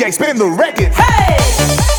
DJ, spin the record. Hey!